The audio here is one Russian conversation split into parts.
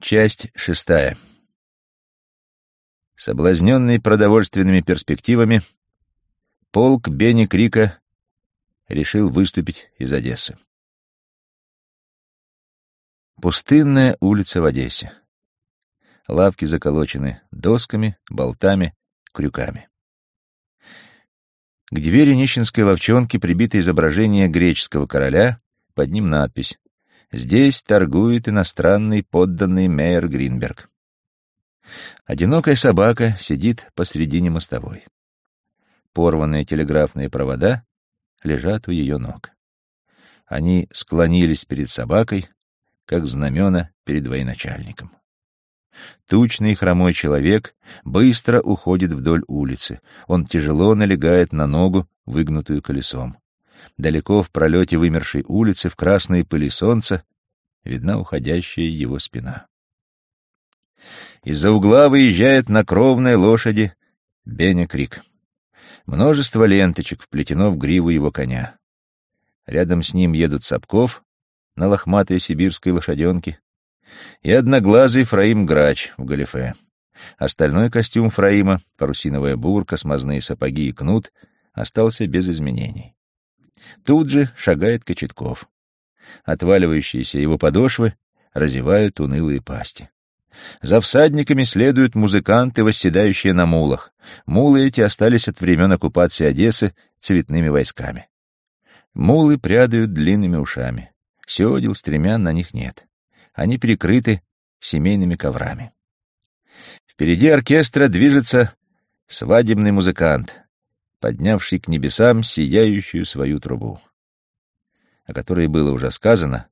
Часть шестая. Соблазненный продовольственными перспективами, полк Бенни Крика решил выступить из Одессы. Пустынная улица в Одессе. Лавки заколочены досками, болтами, крюками. К двери нищенской ловчонки прибито изображение греческого короля, под ним надпись «Здесь торгует иностранный подданный Мейер Гринберг». Одинокая собака сидит посредине мостовой. Порванные телеграфные провода лежат у ее ног. Они склонились перед собакой, как знамена перед военачальником. Тучный хромой человек быстро уходит вдоль улицы. Он тяжело налегает на ногу, выгнутую колесом. Далеко в пролете вымершей улицы, в красной пыли солнца, видна уходящая его спина. Из-за угла выезжает на кровной лошади Беня Крик. Множество ленточек вплетено в гриву его коня. Рядом с ним едут Сапков на лохматой сибирской лошаденке и одноглазый Фраим Грач в галифе. Остальной костюм Фраима, парусиновая бурка, смазные сапоги и кнут остался без изменений. Тут же шагает Кочетков. Отваливающиеся его подошвы разевают унылые пасти. За всадниками следуют музыканты, восседающие на мулах. Мулы эти остались от времен оккупации Одессы цветными войсками. Мулы прядают длинными ушами. Седел, стремян на них нет они прикрыты семейными коврами. Впереди оркестра движется свадебный музыкант, поднявший к небесам сияющую свою трубу, о которой было уже сказано,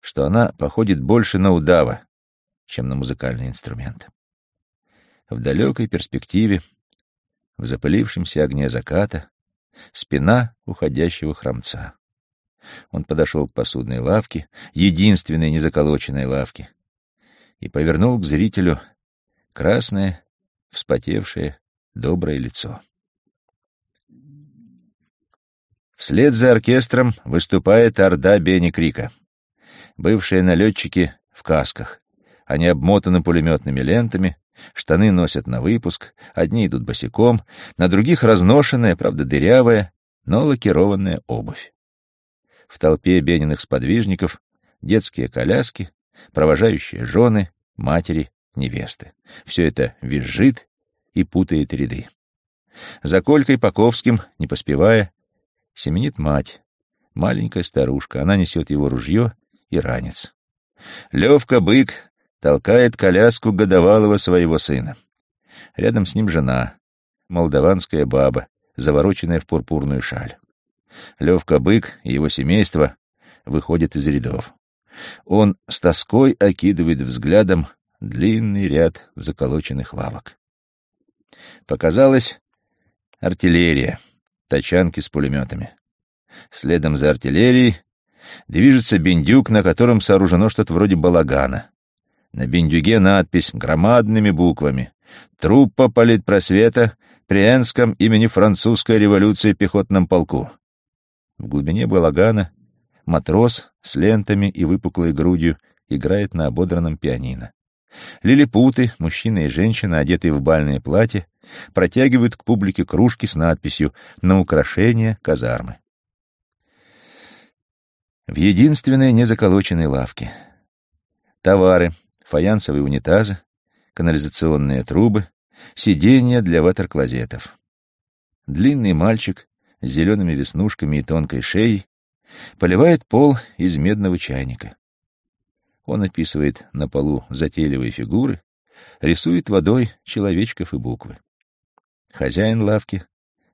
что она походит больше на удава, чем на музыкальный инструмент. В далекой перспективе, в запылившемся огне заката, спина уходящего хромца. Он подошел к посудной лавке, единственной незаколоченной лавке, и повернул к зрителю красное, вспотевшее, доброе лицо. Вслед за оркестром выступает орда Бенни Крика. Бывшие налетчики в касках. Они обмотаны пулеметными лентами, штаны носят на выпуск, одни идут босиком, на других разношенная, правда дырявая, но лакированная обувь. В толпе Бениных сподвижников детские коляски, провожающие жены, матери, невесты. Все это визжит и путает ряды. За Колькой Паковским, не поспевая, семенит мать, маленькая старушка. Она несет его ружье и ранец. Левка Бык толкает коляску годовалого своего сына. Рядом с ним жена, молдаванская баба, завороченная в пурпурную шаль. Левка Бык и его семейство выходят из рядов. Он с тоской окидывает взглядом длинный ряд заколоченных лавок. Показалась артиллерия, тачанки с пулеметами. Следом за артиллерией движется бендюк, на котором сооружено что-то вроде балагана. На бендюге надпись громадными буквами «Труппа политпросвета при Энском имени французской революции пехотном полку». В глубине балагана матрос с лентами и выпуклой грудью играет на ободранном пианино. Лилипуты, мужчина и женщина, одетые в бальные платья, протягивают к публике кружки с надписью «На украшение казармы». В единственной незаколоченной лавке. Товары, фаянсовые унитазы, канализационные трубы, сиденья для ватер-клозетов. Длинный мальчик с зелеными веснушками и тонкой шеей, поливает пол из медного чайника. Он описывает на полу затейливые фигуры, рисует водой человечков и буквы. Хозяин лавки,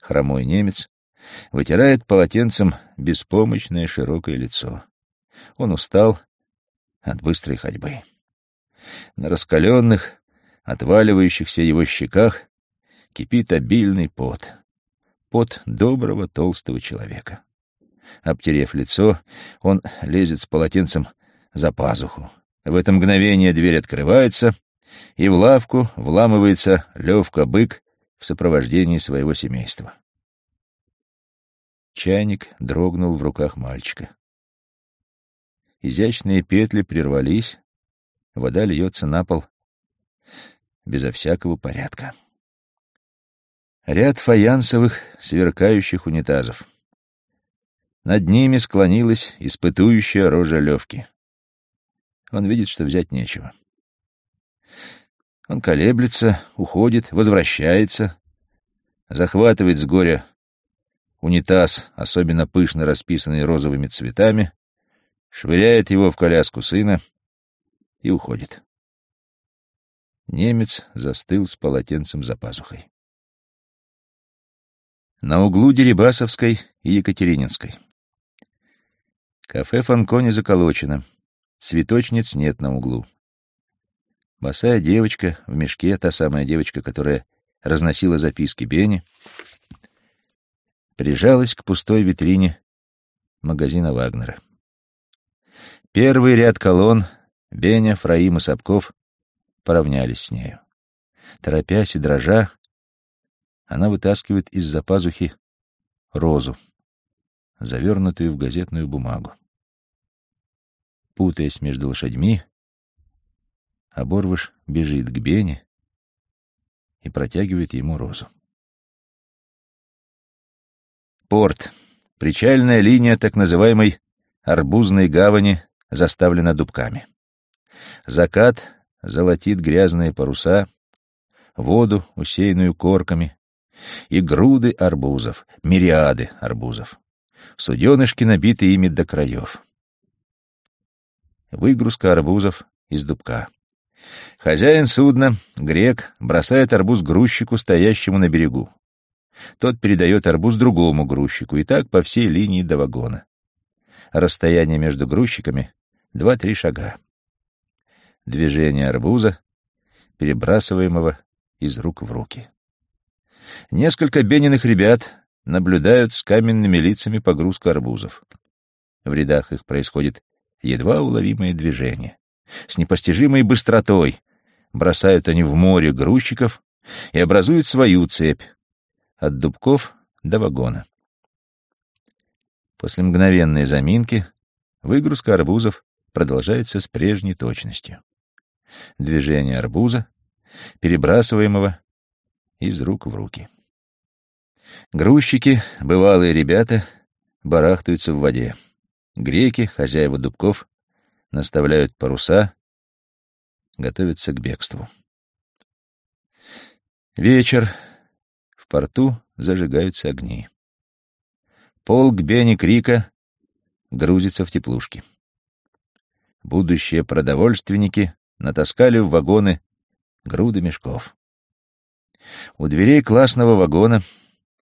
хромой немец, вытирает полотенцем беспомощное широкое лицо. Он устал от быстрой ходьбы. На раскаленных, отваливающихся его щеках кипит обильный пот пот доброго толстого человека. Обтерев лицо, он лезет с полотенцем за пазуху. В это мгновение дверь открывается, и в лавку вламывается Левка-бык в сопровождении своего семейства. Чайник дрогнул в руках мальчика. Изящные петли прервались, вода льется на пол безо всякого порядка. Ряд фаянсовых, сверкающих унитазов. Над ними склонилась испытующая рожа Левки. Он видит, что взять нечего. Он колеблется, уходит, возвращается, захватывает с горя унитаз, особенно пышно расписанный розовыми цветами, швыряет его в коляску сына и уходит. Немец застыл с полотенцем за пазухой. На углу Дерибасовской и Екатерининской. Кафе Фанкони заколочено. Цветочниц нет на углу. Босая девочка в мешке, та самая девочка, которая разносила записки Бенни, прижалась к пустой витрине магазина Вагнера. Первый ряд колонн Беня, Фраим и Сапков поравнялись с нею. Торопясь и дрожа, она вытаскивает из-за пазухи розу, завернутую в газетную бумагу. Путаясь между лошадьми, Оборвыш бежит к Бене и протягивает ему розу. Порт. Причальная линия так называемой арбузной гавани заставлена дубками. Закат золотит грязные паруса, воду, усеянную корками, и груды арбузов, мириады арбузов. Суденышки набиты ими до краев. Выгрузка арбузов из дубка. Хозяин судна, грек, бросает арбуз грузчику, стоящему на берегу. Тот передает арбуз другому грузчику, и так по всей линии до вагона. Расстояние между грузчиками — два-три шага. Движение арбуза, перебрасываемого из рук в руки. Несколько бениных ребят наблюдают с каменными лицами погрузку арбузов. В рядах их происходит едва уловимое движение. С непостижимой быстротой бросают они в море грузчиков и образуют свою цепь от дубков до вагона. После мгновенной заминки выгрузка арбузов продолжается с прежней точностью. Движение арбуза, перебрасываемого из рук в руки. Грузчики, бывалые ребята, барахтаются в воде. Греки, хозяева дубков, наставляют паруса, готовятся к бегству. Вечер. В порту зажигаются огни. Полк Бенни Крика грузится в теплушки. Будущие продовольственники натаскали в вагоны груды мешков. У дверей классного вагона,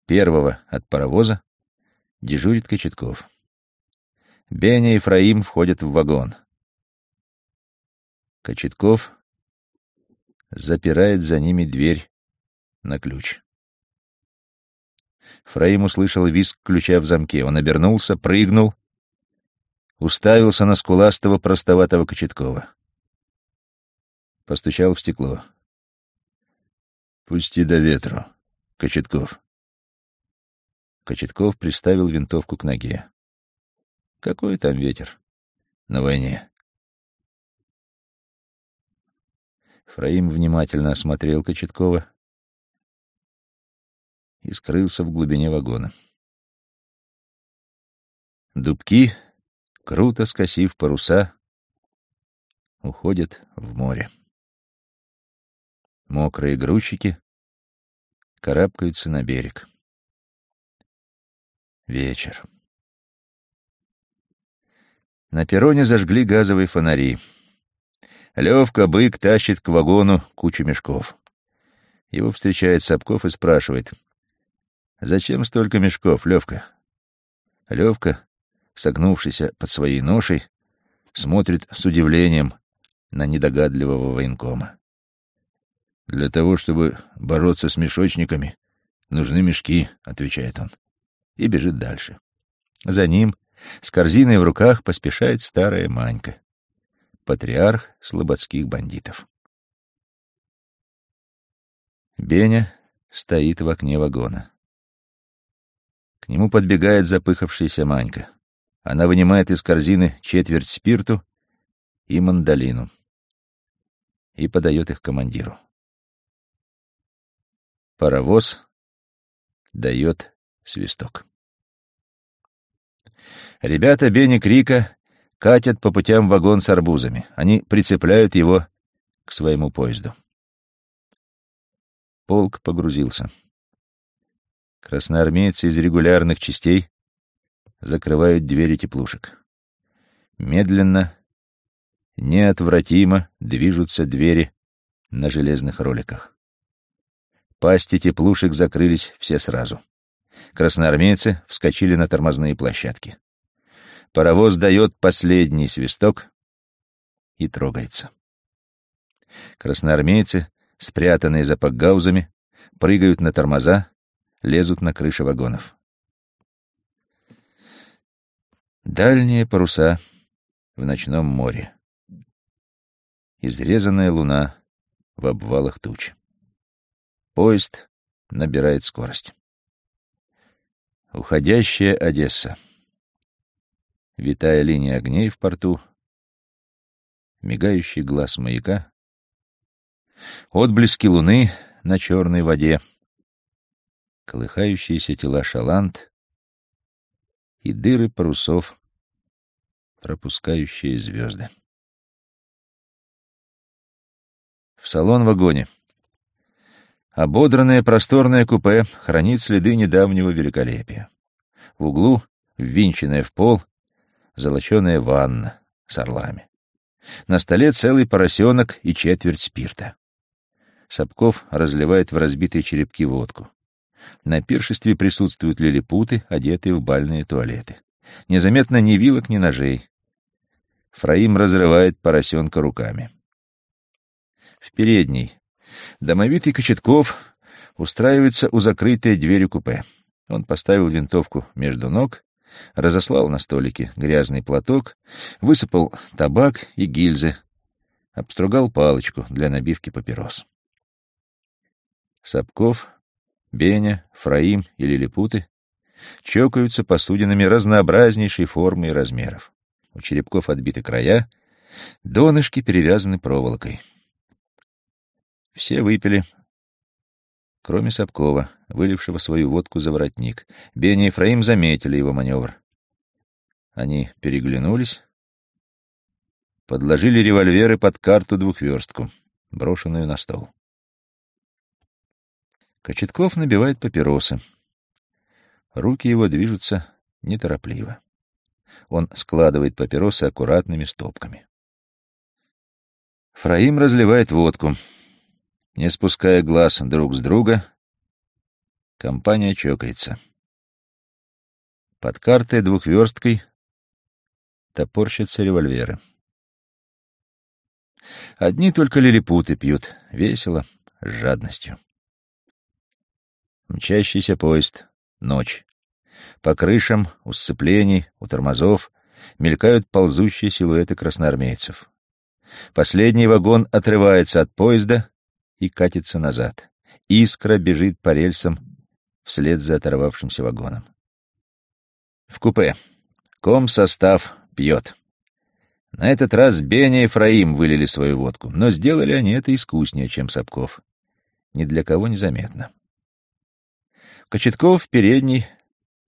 первого от паровоза, дежурит Кочетков. Беня и Фраим входят в вагон. Кочетков запирает за ними дверь на ключ. Фраим услышал визг ключа в замке. Он обернулся, прыгнул, уставился на скуластого простоватого Кочеткова. Постучал в стекло. «Пусти до ветру, Кочетков». Кочетков приставил винтовку к ноге. «Какой там ветер? На войне?» Фраим внимательно осмотрел Кочеткова и скрылся в глубине вагона. Дубки, круто скосив паруса, уходят в море. Мокрые грузчики карабкаются на берег. Вечер. На перроне зажгли газовые фонари — Левка, бык, тащит к вагону кучу мешков. Его встречает Сапков и спрашивает. «Зачем столько мешков, Левка?» Левка, согнувшийся под своей ношей, смотрит с удивлением на недогадливого военкома. «Для того, чтобы бороться с мешочниками, нужны мешки», — отвечает он, и бежит дальше. За ним, с корзиной в руках, поспешает старая Манька патриарх слободских бандитов. Беня стоит в окне вагона. К нему подбегает запыхавшаяся Манька. Она вынимает из корзины четверть спирту и мандолину. и подает их командиру. Паровоз дает свисток. Ребята Бенни Крика катят по путям вагон с арбузами. Они прицепляют его к своему поезду. Полк погрузился. Красноармейцы из регулярных частей закрывают двери теплушек. Медленно, неотвратимо движутся двери на железных роликах. Пасти теплушек закрылись все сразу. Красноармейцы вскочили на тормозные площадки. Паровоз дает последний свисток и трогается. Красноармейцы, спрятанные за пакгаузами, прыгают на тормоза, лезут на крыши вагонов. Дальние паруса в ночном море. Изрезанная луна в обвалах туч. Поезд набирает скорость. Уходящая Одесса. Витая линия огней в порту. Мигающий глаз маяка. Отблески луны на черной воде. Колыхающиеся тела шаланд и дыры парусов, пропускающие звезды. В салон-вагоне. Ободранное просторное купе хранит следы недавнего великолепия. В углу, ввинченная в пол, золоченая ванна с орлами. На столе целый поросенок и четверть спирта. Сапков разливает в разбитые черепки водку. На пиршестве присутствуют лилипуты, одетые в бальные туалеты. Незаметно ни вилок, ни ножей. Фраим разрывает поросенка руками. В передней домовитый Кочетков устраивается у закрытой двери купе. Он поставил винтовку между ног, разослал на столике грязный платок, высыпал табак и гильзы, обстругал палочку для набивки папирос. Сапков Беня, Фраим и Лилипуты чокаются посудинами разнообразнейшей формы и размеров. У черепков отбиты края, донышки перевязаны проволокой. Все выпили, кроме Сапкова, вылившего свою водку за воротник. Беня и Фраим заметили его маневр. Они переглянулись, подложили револьверы под карту двухверстку, брошенную на стол. Кочетков набивает папиросы. Руки его движутся неторопливо. Он складывает папиросы аккуратными стопками. Фраим разливает водку. Не спуская глаз друг с друга, компания чокается. Под картой двухверсткой топорщатся револьверы. Одни только лилипуты пьют, весело, с жадностью. Мчащийся поезд. Ночь. По крышам, у сцеплений, у тормозов мелькают ползущие силуэты красноармейцев. Последний вагон отрывается от поезда и катится назад. Искра бежит по рельсам вслед за оторвавшимся вагоном. В купе. Ком-состав пьет. На этот раз Беня и Фраим вылили свою водку, но сделали они это искуснее, чем Сапков. Ни для кого не заметно. Кочетков в передней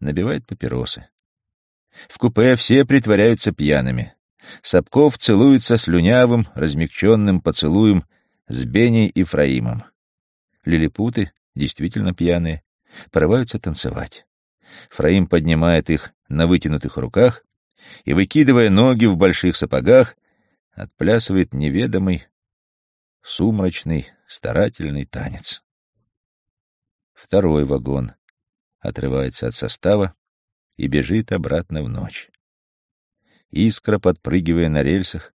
набивает папиросы. В купе все притворяются пьяными. Сапков целуется слюнявым, размягченным поцелуем с Беней и Фраимом. Лилипуты, действительно пьяные, порываются танцевать. Фраим поднимает их на вытянутых руках и, выкидывая ноги в больших сапогах, отплясывает неведомый, сумрачный, старательный танец. Второй вагон отрывается от состава и бежит обратно в ночь. Искра, подпрыгивая на рельсах,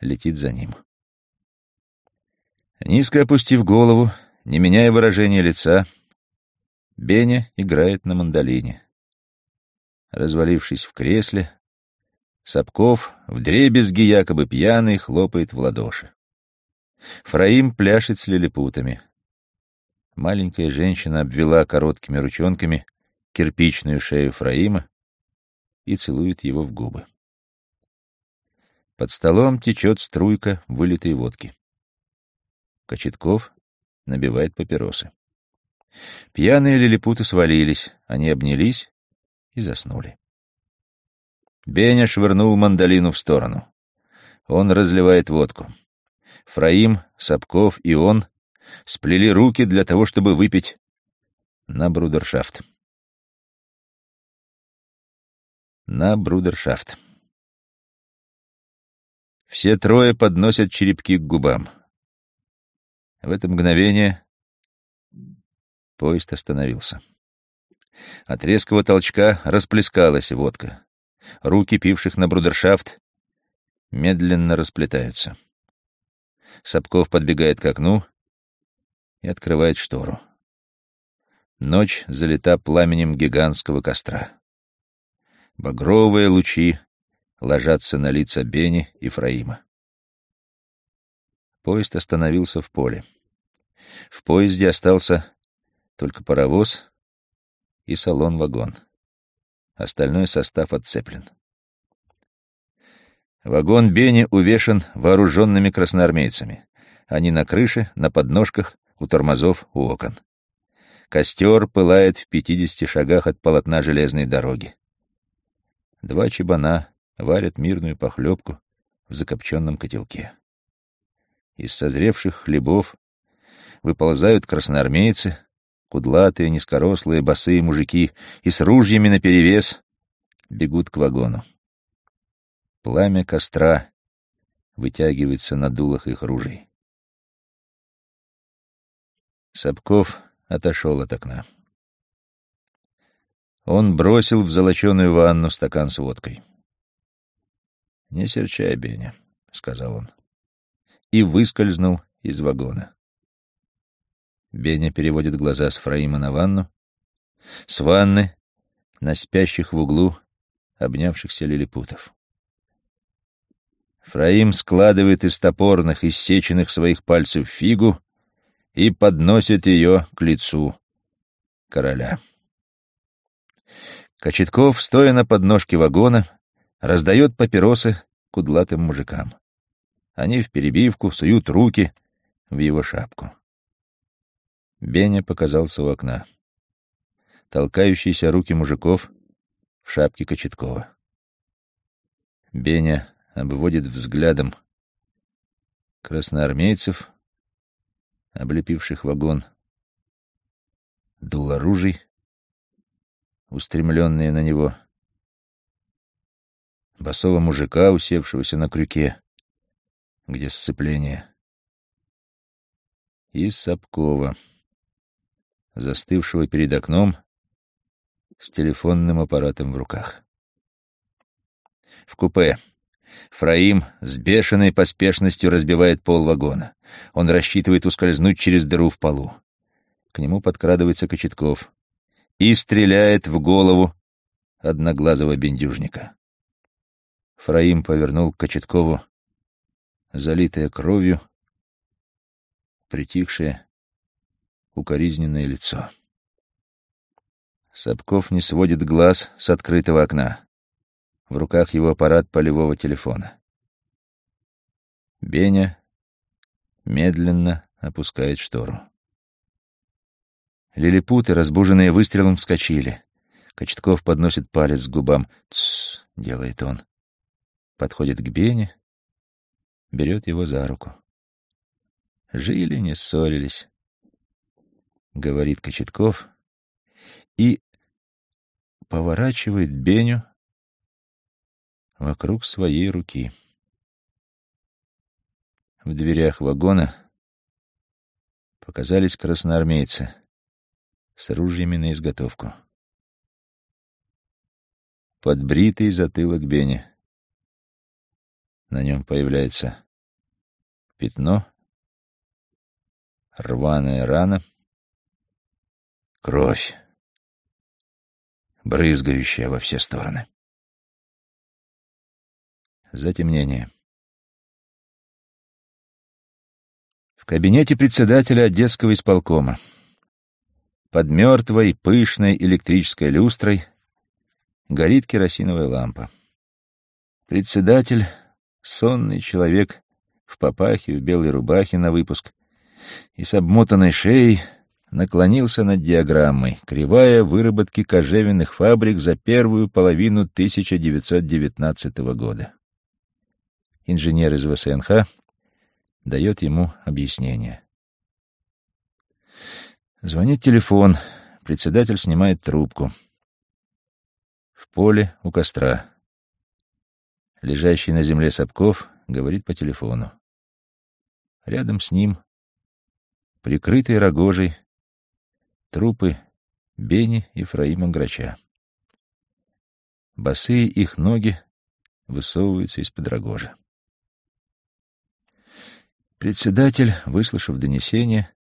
летит за ним. Низко опустив голову, не меняя выражения лица, Беня играет на мандолине. Развалившись в кресле, Сапков, вдребезги якобы пьяный, хлопает в ладоши. Фраим пляшет с лилипутами. Маленькая женщина обвела короткими ручонками кирпичную шею Фраима и целует его в губы. Под столом течет струйка вылитой водки. Кочетков набивает папиросы. Пьяные лилипуты свалились, они обнялись и заснули. Беня швырнул мандолину в сторону. Он разливает водку. Фраим, Сапков и он сплели руки для того, чтобы выпить на брудершафт. На брудершафт. Все трое подносят черепки к губам. В это мгновение поезд остановился. От резкого толчка расплескалась водка. Руки, пивших на брудершафт, медленно расплетаются. Сапков подбегает к окну и открывает штору. Ночь залита пламенем гигантского костра. Багровые лучи ложатся на лица Бени и Фраима. Поезд остановился в поле. В поезде остался только паровоз и салон-вагон. Остальной состав отцеплен. Вагон Бени увешан вооруженными красноармейцами. Они на крыше, на подножках, у тормозов, у окон. Костер пылает в пятидесяти шагах от полотна железной дороги. Два чебана варят мирную похлебку в закопченном котелке. Из созревших хлебов выползают красноармейцы, кудлатые, низкорослые, босые мужики, и с ружьями наперевес бегут к вагону. Пламя костра вытягивается на дулах их ружей. Сапков отошел от окна. Он бросил в золоченую ванну стакан с водкой. «Не серчай, Беня», — сказал он, и выскользнул из вагона. Беня переводит глаза с Фраима на ванну, с ванны на спящих в углу обнявшихся лилипутов. Фраим складывает из топорных, иссеченных своих пальцев фигу и подносит ее к лицу короля. Кочетков, стоя на подножке вагона, раздает папиросы кудлатым мужикам. Они в перебивку суют руки в его шапку. Беня показался у окна. Толкающиеся руки мужиков в шапке Кочеткова. Беня обводит взглядом красноармейцев, облепивших вагон, дул оружий, устремленные на него, босого мужика, усевшегося на крюке, где сцепление, и Сапкова, застывшего перед окном с телефонным аппаратом в руках. В купе Фраим с бешеной поспешностью разбивает пол вагона. Он рассчитывает ускользнуть через дыру в полу. К нему подкрадывается Кочетков и стреляет в голову одноглазого бендюжника. Фраим повернул к Кочеткову, залитое кровью, притихшее, укоризненное лицо. Сапков не сводит глаз с открытого окна. В руках его аппарат полевого телефона. Беня медленно опускает штору. Лилипуты, разбуженные выстрелом, вскочили. Кочетков подносит палец к губам. «Тссс», — делает он. Подходит к Бене, берет его за руку. «Жили, не ссорились», — говорит Кочетков и поворачивает Беню вокруг своей руки. В дверях вагона показались красноармейцы с ружьями на изготовку. Подбритый затылок Бени. На нем появляется пятно, рваная рана, кровь, брызгающая во все стороны. Затемнение. В кабинете председателя Одесского исполкома. Под мертвой, пышной электрической люстрой горит керосиновая лампа. Председатель, сонный человек в папахе, в белой рубахе на выпуск, и с обмотанной шеей наклонился над диаграммой «Кривая выработки кожевенных фабрик за первую половину 1919 года». Инженер из ВСНХ дает ему объяснение. Звонит телефон, председатель снимает трубку. В поле у костра. Лежащий на земле Сапков говорит по телефону. Рядом с ним, прикрытый рогожей, трупы Бени и Фраима Грача. Босые их ноги высовываются из-под рогожи. Председатель, выслушав донесение,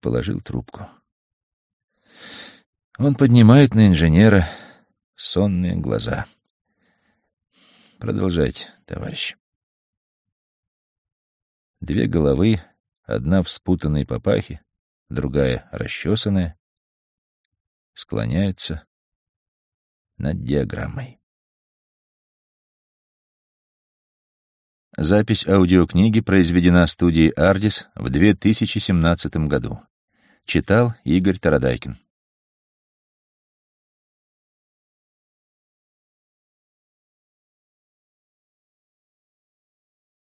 положил трубку. Он поднимает на инженера сонные глаза. Продолжайте, товарищ. Две головы, одна в спутанной папахе, другая расчесанная, склоняются над диаграммой. Запись аудиокниги произведена студией «Ардис» в 2017 году. Читал Игорь Тарадайкин.